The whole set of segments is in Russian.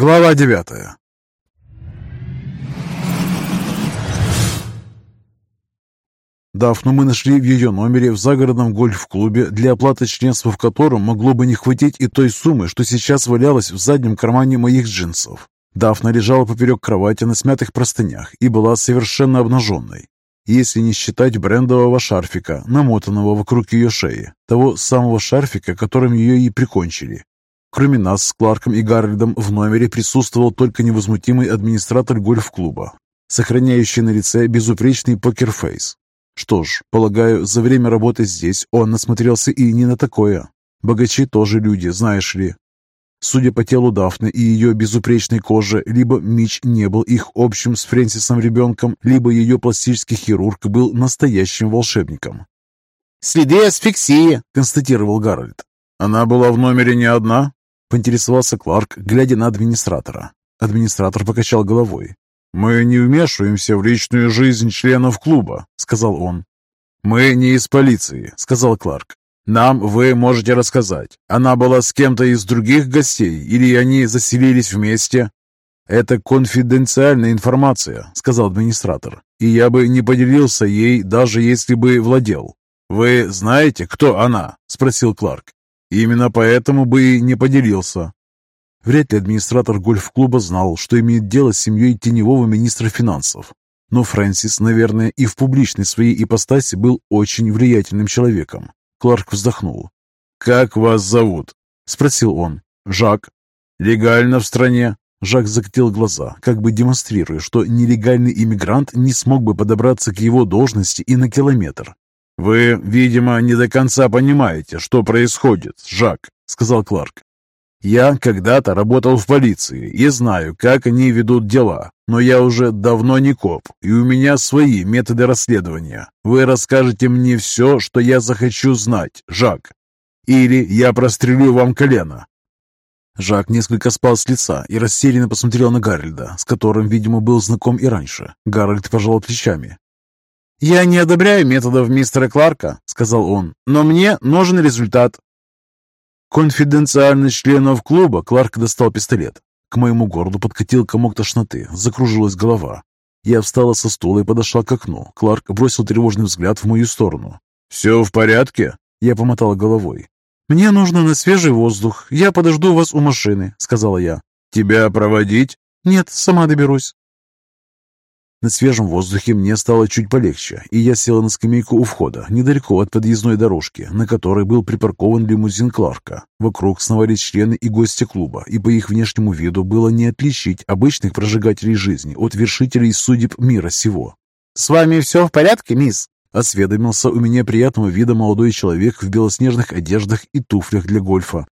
Глава девятая Дафну мы нашли в ее номере в загородном гольф-клубе, для оплаты членства в котором могло бы не хватить и той суммы, что сейчас валялась в заднем кармане моих джинсов. Дафна лежала поперек кровати на смятых простынях и была совершенно обнаженной, если не считать брендового шарфика, намотанного вокруг ее шеи, того самого шарфика, которым ее и прикончили. Кроме нас с Кларком и Гарольдом в номере присутствовал только невозмутимый администратор гольф-клуба, сохраняющий на лице безупречный покерфейс. Что ж, полагаю, за время работы здесь он насмотрелся и не на такое. Богачи тоже люди, знаешь ли. Судя по телу Дафны и ее безупречной коже, либо Мич не был их общим с Фрэнсисом ребенком, либо ее пластический хирург был настоящим волшебником. «Следы асфиксии», — констатировал Гарольд. «Она была в номере не одна?» — поинтересовался Кларк, глядя на администратора. Администратор покачал головой. «Мы не вмешиваемся в личную жизнь членов клуба», — сказал он. «Мы не из полиции», — сказал Кларк. «Нам вы можете рассказать, она была с кем-то из других гостей или они заселились вместе?» «Это конфиденциальная информация», — сказал администратор, «и я бы не поделился ей, даже если бы владел». «Вы знаете, кто она?» — спросил Кларк. «Именно поэтому бы и не поделился. Вряд ли администратор гольф-клуба знал, что имеет дело с семьей теневого министра финансов. Но Фрэнсис, наверное, и в публичной своей ипостаси был очень влиятельным человеком. Кларк вздохнул. «Как вас зовут?» – спросил он. «Жак». «Легально в стране?» Жак закатил глаза, как бы демонстрируя, что нелегальный иммигрант не смог бы подобраться к его должности и на километр. «Вы, видимо, не до конца понимаете, что происходит, Жак», — сказал Кларк. Я когда-то работал в полиции и знаю, как они ведут дела, но я уже давно не коп, и у меня свои методы расследования. Вы расскажете мне все, что я захочу знать, Жак. Или я прострелю вам колено». Жак несколько спал с лица и растерянно посмотрел на Гарольда, с которым, видимо, был знаком и раньше. Гарольд пожал плечами. «Я не одобряю методов мистера Кларка», — сказал он, — «но мне нужен результат. «Конфиденциальность членов клуба!» Кларк достал пистолет. К моему горлу подкатил комок тошноты, закружилась голова. Я встала со стула и подошла к окну. Кларк бросил тревожный взгляд в мою сторону. «Все в порядке?» Я помотала головой. «Мне нужно на свежий воздух. Я подожду вас у машины», — сказала я. «Тебя проводить?» «Нет, сама доберусь». На свежем воздухе мне стало чуть полегче, и я села на скамейку у входа, недалеко от подъездной дорожки, на которой был припаркован лимузин Кларка. Вокруг сновали члены и гости клуба, и по их внешнему виду было не отличить обычных прожигателей жизни от вершителей судеб мира сего. «С вами все в порядке, мисс?» Осведомился у меня приятного вида молодой человек в белоснежных одеждах и туфлях для гольфа.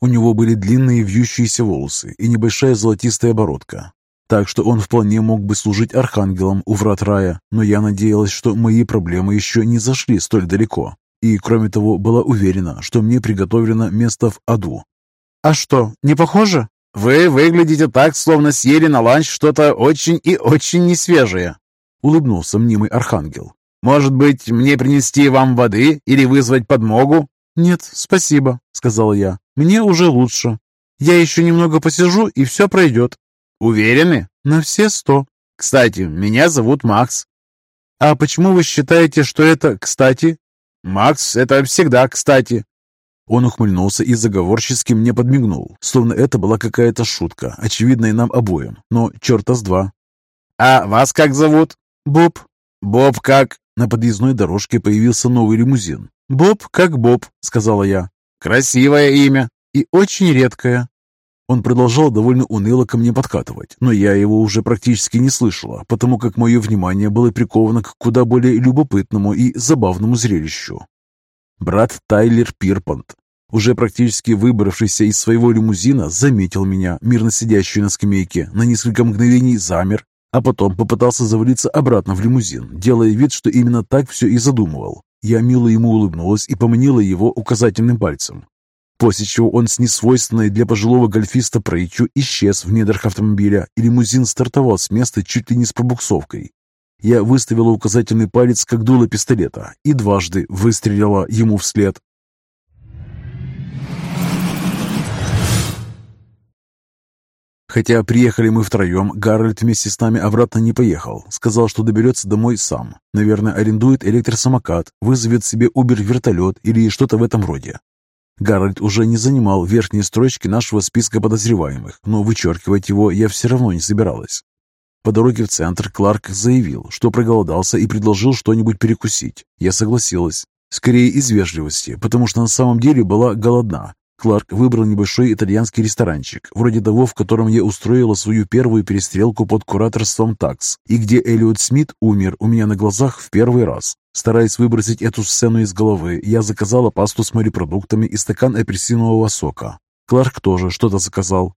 У него были длинные вьющиеся волосы и небольшая золотистая бородка так что он вполне мог бы служить архангелом у врат рая, но я надеялась, что мои проблемы еще не зашли столь далеко, и, кроме того, была уверена, что мне приготовлено место в аду. «А что, не похоже?» «Вы выглядите так, словно съели на ланч что-то очень и очень несвежее», — улыбнулся мнимый архангел. «Может быть, мне принести вам воды или вызвать подмогу?» «Нет, спасибо», — сказала я. «Мне уже лучше. Я еще немного посижу, и все пройдет. Уверены? На все сто. Кстати, меня зовут Макс. А почему вы считаете, что это «кстати»? Макс, это всегда «кстати». Он ухмыльнулся и заговорчески мне подмигнул, словно это была какая-то шутка, очевидная нам обоим, но черта с два. «А вас как зовут?» «Боб». «Боб как?» На подъездной дорожке появился новый лимузин. «Боб как Боб», — сказала я. «Красивое имя». «И очень редкое». Он продолжал довольно уныло ко мне подкатывать, но я его уже практически не слышала, потому как мое внимание было приковано к куда более любопытному и забавному зрелищу. Брат Тайлер Пирпант, уже практически выбравшийся из своего лимузина, заметил меня, мирно сидящую на скамейке, на несколько мгновений замер, а потом попытался завалиться обратно в лимузин, делая вид, что именно так все и задумывал. Я мило ему улыбнулась и поманила его указательным пальцем после чего он с несвойственной для пожилого гольфиста прытью исчез в недрах автомобиля, и лимузин стартовал с места чуть ли не с пробуксовкой. Я выставила указательный палец, как дуло пистолета, и дважды выстрелила ему вслед. Хотя приехали мы втроем, Гарольд вместе с нами обратно не поехал. Сказал, что доберется домой сам. Наверное, арендует электросамокат, вызовет себе Убер-вертолет или что-то в этом роде. Гарольд уже не занимал верхние строчки нашего списка подозреваемых, но вычеркивать его я все равно не собиралась. По дороге в центр Кларк заявил, что проголодался и предложил что-нибудь перекусить. Я согласилась. Скорее из вежливости, потому что на самом деле была голодна. Кларк выбрал небольшой итальянский ресторанчик, вроде того, в котором я устроила свою первую перестрелку под кураторством ТАКС, и где Эллиот Смит умер у меня на глазах в первый раз. Стараясь выбросить эту сцену из головы, я заказала пасту с морепродуктами и стакан апельсинового сока. Кларк тоже что-то заказал.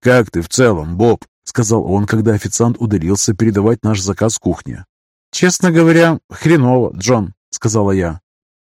«Как ты в целом, Боб?» — сказал он, когда официант удалился передавать наш заказ кухне. «Честно говоря, хреново, Джон», — сказала я.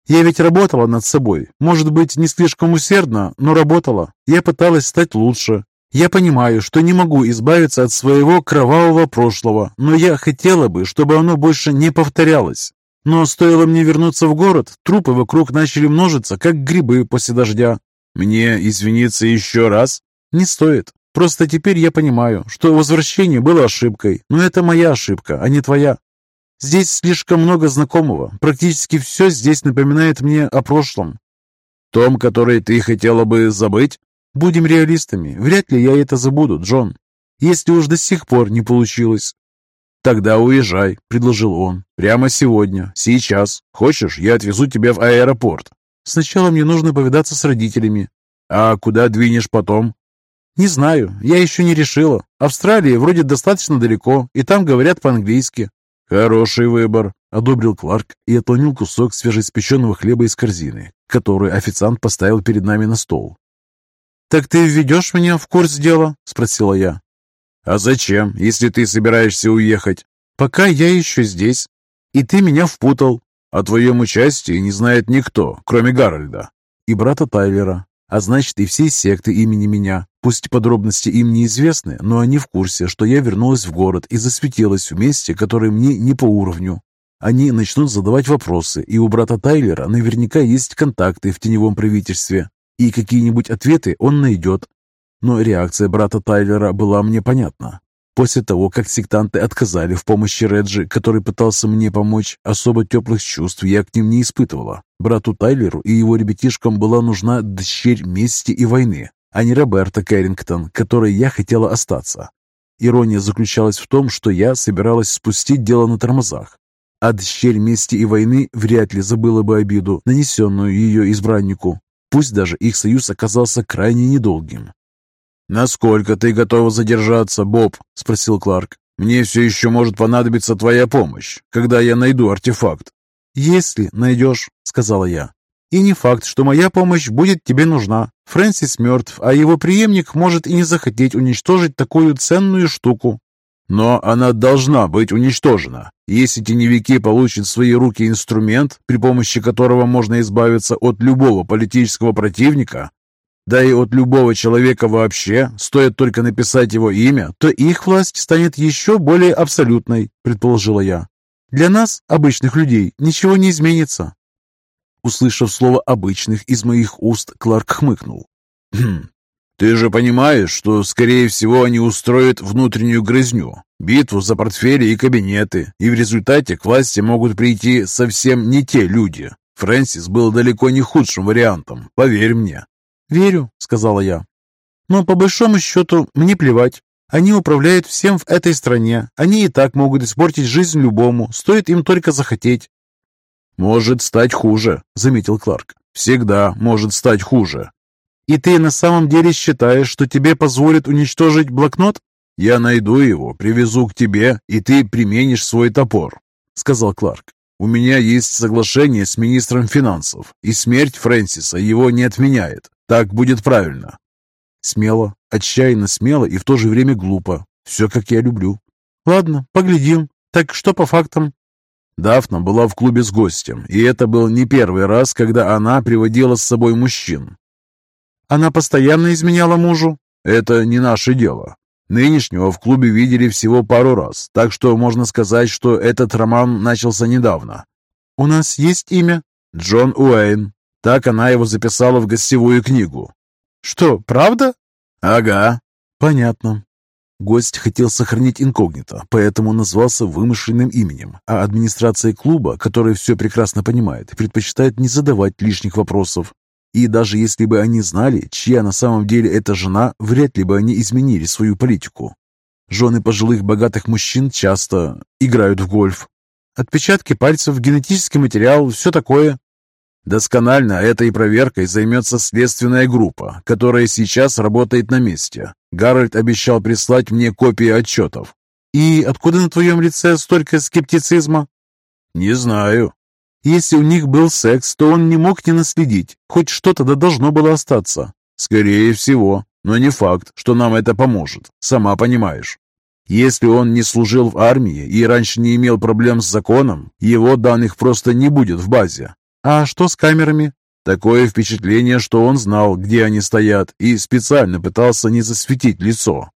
Я ведь работала над собой. Может быть, не слишком усердно, но работала. Я пыталась стать лучше. Я понимаю, что не могу избавиться от своего кровавого прошлого, но я хотела бы, чтобы оно больше не повторялось. Но стоило мне вернуться в город, трупы вокруг начали множиться, как грибы после дождя. Мне извиниться еще раз? Не стоит. Просто теперь я понимаю, что возвращение было ошибкой, но это моя ошибка, а не твоя. Здесь слишком много знакомого. Практически все здесь напоминает мне о прошлом. Том, который ты хотела бы забыть? Будем реалистами. Вряд ли я это забуду, Джон. Если уж до сих пор не получилось. «Тогда уезжай», — предложил он. «Прямо сегодня, сейчас. Хочешь, я отвезу тебя в аэропорт?» «Сначала мне нужно повидаться с родителями». «А куда двинешь потом?» «Не знаю. Я еще не решила. Австралия вроде достаточно далеко, и там говорят по-английски. «Хороший выбор», — одобрил Кларк и отломил кусок свежеиспеченного хлеба из корзины, который официант поставил перед нами на стол. «Так ты введешь меня в курс дела?» — спросила я. «А зачем, если ты собираешься уехать?» «Пока я еще здесь, и ты меня впутал». «О твоем участии не знает никто, кроме Гарольда и брата Тайлера, а значит и всей секты имени меня. Пусть подробности им неизвестны, но они в курсе, что я вернулась в город и засветилась в месте, которое мне не по уровню. Они начнут задавать вопросы, и у брата Тайлера наверняка есть контакты в теневом правительстве, и какие-нибудь ответы он найдет. Но реакция брата Тайлера была мне понятна. После того, как сектанты отказали в помощи Реджи, который пытался мне помочь, особо теплых чувств я к ним не испытывала. Брату Тайлеру и его ребятишкам была нужна дщерь мести и войны, а не Роберта Кэррингтон, которой я хотела остаться. Ирония заключалась в том, что я собиралась спустить дело на тормозах, а дщерь мести и войны вряд ли забыла бы обиду, нанесенную ее избраннику, пусть даже их союз оказался крайне недолгим. «Насколько ты готова задержаться, Боб?» – спросил Кларк. «Мне все еще может понадобиться твоя помощь, когда я найду артефакт». «Если найдешь», – сказала я. И не факт, что моя помощь будет тебе нужна. Фрэнсис мертв, а его преемник может и не захотеть уничтожить такую ценную штуку. Но она должна быть уничтожена. Если теневики получат в свои руки инструмент, при помощи которого можно избавиться от любого политического противника, да и от любого человека вообще, стоит только написать его имя, то их власть станет еще более абсолютной, предположила я. Для нас, обычных людей, ничего не изменится. Услышав слово «обычных» из моих уст, Кларк хмыкнул. «Хм, ты же понимаешь, что, скорее всего, они устроят внутреннюю грызню, битву за портфели и кабинеты, и в результате к власти могут прийти совсем не те люди. Фрэнсис был далеко не худшим вариантом, поверь мне». «Верю», — сказала я. «Но по большому счету мне плевать. Они управляют всем в этой стране. Они и так могут испортить жизнь любому, стоит им только захотеть. «Может стать хуже», — заметил Кларк. «Всегда может стать хуже». «И ты на самом деле считаешь, что тебе позволят уничтожить блокнот?» «Я найду его, привезу к тебе, и ты применишь свой топор», — сказал Кларк. «У меня есть соглашение с министром финансов, и смерть Фрэнсиса его не отменяет. Так будет правильно». Смело, отчаянно смело и в то же время глупо. Все, как я люблю. «Ладно, поглядим. Так что по фактам?» Дафна была в клубе с гостем, и это был не первый раз, когда она приводила с собой мужчин. Она постоянно изменяла мужу? Это не наше дело. Нынешнего в клубе видели всего пару раз, так что можно сказать, что этот роман начался недавно. «У нас есть имя?» «Джон Уэйн». Так она его записала в гостевую книгу. «Что, правда?» «Ага». Понятно. Гость хотел сохранить инкогнито, поэтому назвался вымышленным именем, а администрация клуба, которая все прекрасно понимает, предпочитает не задавать лишних вопросов. И даже если бы они знали, чья на самом деле эта жена, вряд ли бы они изменили свою политику. Жены пожилых богатых мужчин часто играют в гольф. Отпечатки пальцев, генетический материал, все такое. Досконально этой проверкой займется следственная группа, которая сейчас работает на месте. Гарольд обещал прислать мне копии отчетов. И откуда на твоем лице столько скептицизма? Не знаю. Если у них был секс, то он не мог не наследить. Хоть что-то да должно было остаться. Скорее всего. Но не факт, что нам это поможет, сама понимаешь. Если он не служил в армии и раньше не имел проблем с законом, его данных просто не будет в базе. А что с камерами? Такое впечатление, что он знал, где они стоят, и специально пытался не засветить лицо.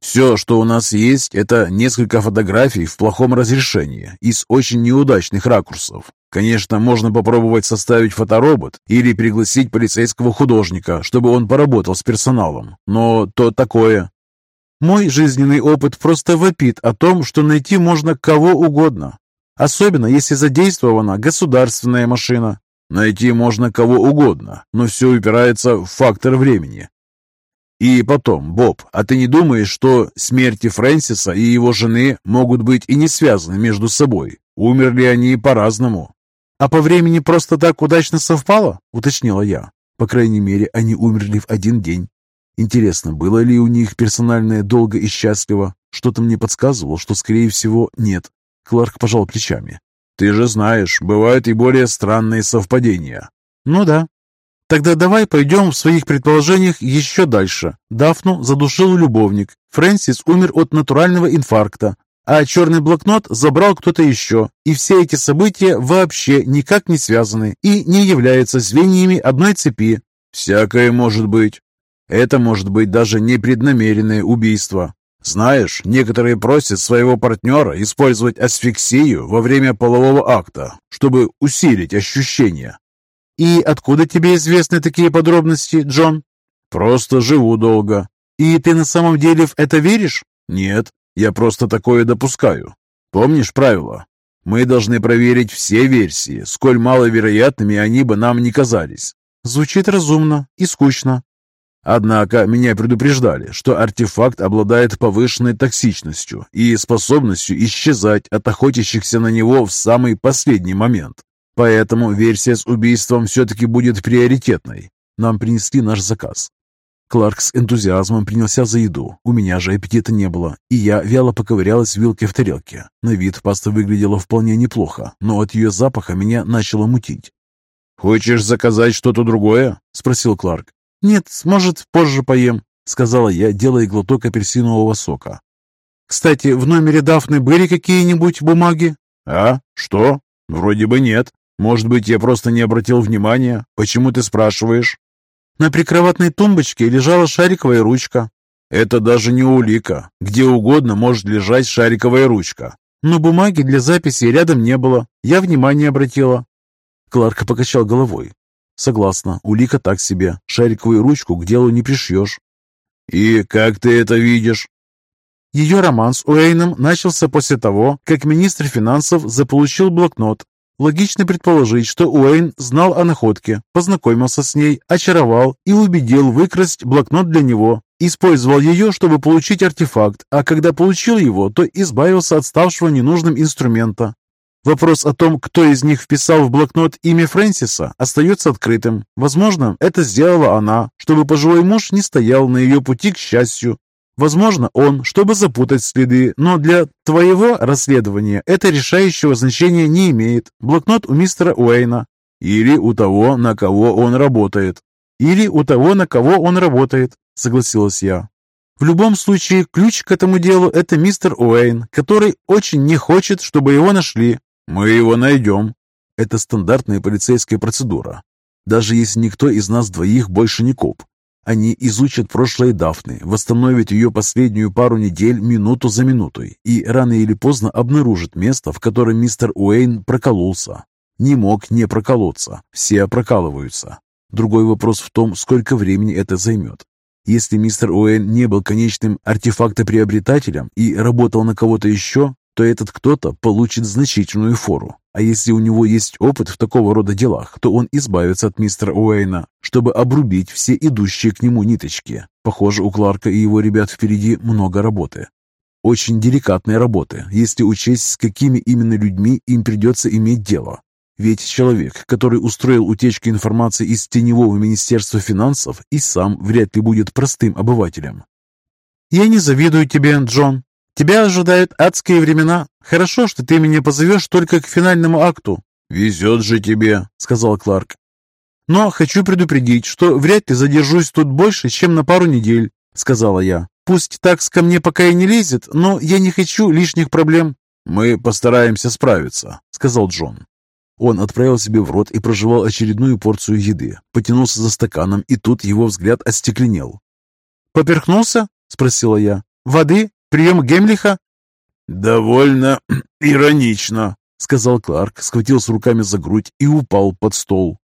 Все, что у нас есть, это несколько фотографий в плохом разрешении из очень неудачных ракурсов. Конечно, можно попробовать составить фоторобот или пригласить полицейского художника, чтобы он поработал с персоналом. Но то такое. Мой жизненный опыт просто вопит о том, что найти можно кого угодно. Особенно, если задействована государственная машина. Найти можно кого угодно, но все упирается в фактор времени. И потом, Боб, а ты не думаешь, что смерти Фрэнсиса и его жены могут быть и не связаны между собой? Умерли они по-разному. А по времени просто так удачно совпало, уточнила я. По крайней мере, они умерли в один день. Интересно, было ли у них персональное долго и счастливо? Что-то мне подсказывало, что, скорее всего, нет. Кларк пожал плечами. «Ты же знаешь, бывают и более странные совпадения». «Ну да», Тогда давай пойдем в своих предположениях еще дальше. Дафну задушил любовник. Фрэнсис умер от натурального инфаркта. А черный блокнот забрал кто-то еще. И все эти события вообще никак не связаны и не являются звеньями одной цепи. Всякое может быть. Это может быть даже непреднамеренное убийство. Знаешь, некоторые просят своего партнера использовать асфиксию во время полового акта, чтобы усилить ощущения. «И откуда тебе известны такие подробности, Джон?» «Просто живу долго». «И ты на самом деле в это веришь?» «Нет, я просто такое допускаю. Помнишь правило? Мы должны проверить все версии, сколь маловероятными они бы нам не казались». «Звучит разумно и скучно». Однако меня предупреждали, что артефакт обладает повышенной токсичностью и способностью исчезать от охотящихся на него в самый последний момент. Поэтому версия с убийством все-таки будет приоритетной. Нам принесли наш заказ. Кларк с энтузиазмом принялся за еду. У меня же аппетита не было, и я вяло поковырялась вилкой в тарелке. На вид паста выглядела вполне неплохо, но от ее запаха меня начало мутить. «Хочешь заказать что-то другое?» – спросил Кларк. «Нет, может, позже поем», – сказала я, делая глоток апельсинового сока. «Кстати, в номере Дафны были какие-нибудь бумаги?» «А? Что? Вроде бы нет». Может быть, я просто не обратил внимания? Почему ты спрашиваешь?» На прикроватной тумбочке лежала шариковая ручка. Это даже не улика. Где угодно может лежать шариковая ручка. Но бумаги для записи рядом не было. Я внимание обратила. Кларк покачал головой. Согласна, улика так себе. Шариковую ручку к делу не пришьешь. И как ты это видишь? Ее роман с Уэйном начался после того, как министр финансов заполучил блокнот Логично предположить, что Уэйн знал о находке, познакомился с ней, очаровал и убедил выкрасть блокнот для него. Использовал ее, чтобы получить артефакт, а когда получил его, то избавился от ставшего ненужным инструмента. Вопрос о том, кто из них вписал в блокнот имя Фрэнсиса, остается открытым. Возможно, это сделала она, чтобы пожилой муж не стоял на ее пути к счастью, Возможно, он, чтобы запутать следы, но для твоего расследования это решающего значения не имеет. Блокнот у мистера Уэйна. Или у того, на кого он работает. Или у того, на кого он работает, согласилась я. В любом случае, ключ к этому делу – это мистер Уэйн, который очень не хочет, чтобы его нашли. Мы его найдем. Это стандартная полицейская процедура. Даже если никто из нас двоих больше не коп, они изучат прошлое Дафны, восстановят ее последнюю пару недель минуту за минутой и рано или поздно обнаружат место, в котором мистер Уэйн прокололся. Не мог не проколоться, все прокалываются. Другой вопрос в том, сколько времени это займет. Если мистер Уэйн не был конечным артефактоприобретателем и работал на кого-то еще, то этот кто-то получит значительную фору. А если у него есть опыт в такого рода делах, то он избавится от мистера Уэйна, чтобы обрубить все идущие к нему ниточки. Похоже, у Кларка и его ребят впереди много работы. Очень деликатной работы, если учесть, с какими именно людьми им придется иметь дело. Ведь человек, который устроил утечку информации из теневого Министерства финансов, и сам вряд ли будет простым обывателем. «Я не завидую тебе, Джон», Тебя ожидают адские времена. Хорошо, что ты меня позовешь только к финальному акту». «Везет же тебе», — сказал Кларк. «Но хочу предупредить, что вряд ли задержусь тут больше, чем на пару недель», — сказала я. «Пусть такс ко мне пока и не лезет, но я не хочу лишних проблем». «Мы постараемся справиться», — сказал Джон. Он отправил себе в рот и прожевал очередную порцию еды, потянулся за стаканом, и тут его взгляд остекленел. «Поперхнулся?» — спросила я. «Воды?» Прием Гемлиха?» «Довольно иронично», — сказал Кларк, схватился руками за грудь и упал под стол.